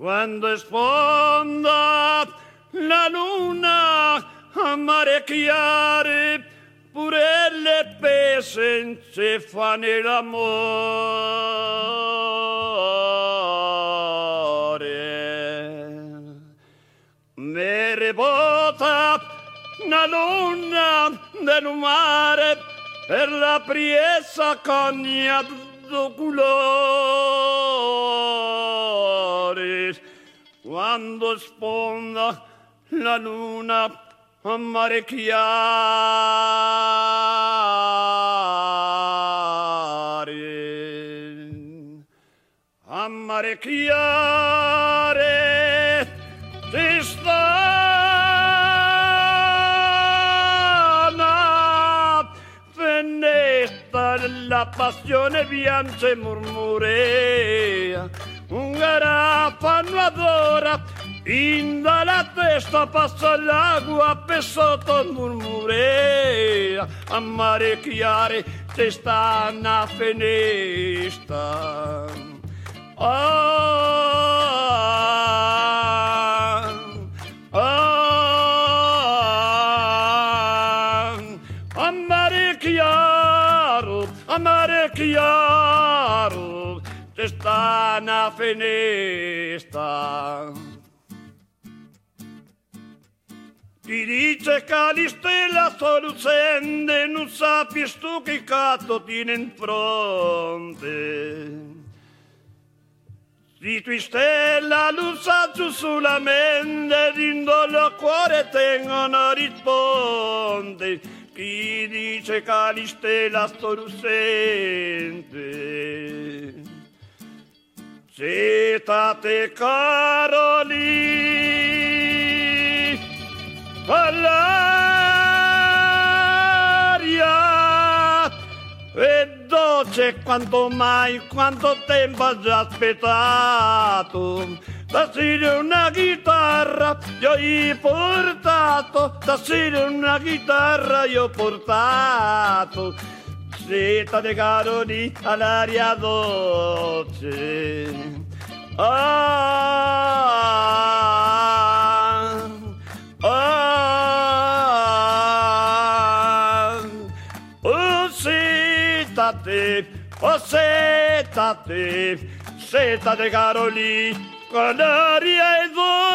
quando sfonda la luna a mare chiare pure le pesenze fanno l'amore. Mere bota la luna del mare per la priesa cogna do quando sponda la luna a mare chiare. A mare chiare ti sta venetta la passione piange murmurea un garafano adora Inda la testa passa l'acqua per sotto murmurea. A mare chiare te sta una finestra. Ah, ah, a mare chiaro, a mare chiaro te sta una finestra. Ti dice Calistella sto lucende, non sappi tu che cazzo tiene in fronte. Si tu stella lusa giù sulla mente, dindolo a cuore tengono risponde. Chi dice Calistella sto lucente. State Carolina all'aria e dolce quanto mai, quanto tempo ho già aspettato. Sirio una chitarra io ho portato, Sirio una chitarra io ho portato. Seta de caroni all'aria dolce. Ah, Ah, oh, sétate, oh, sétate, Caroli, canaria e.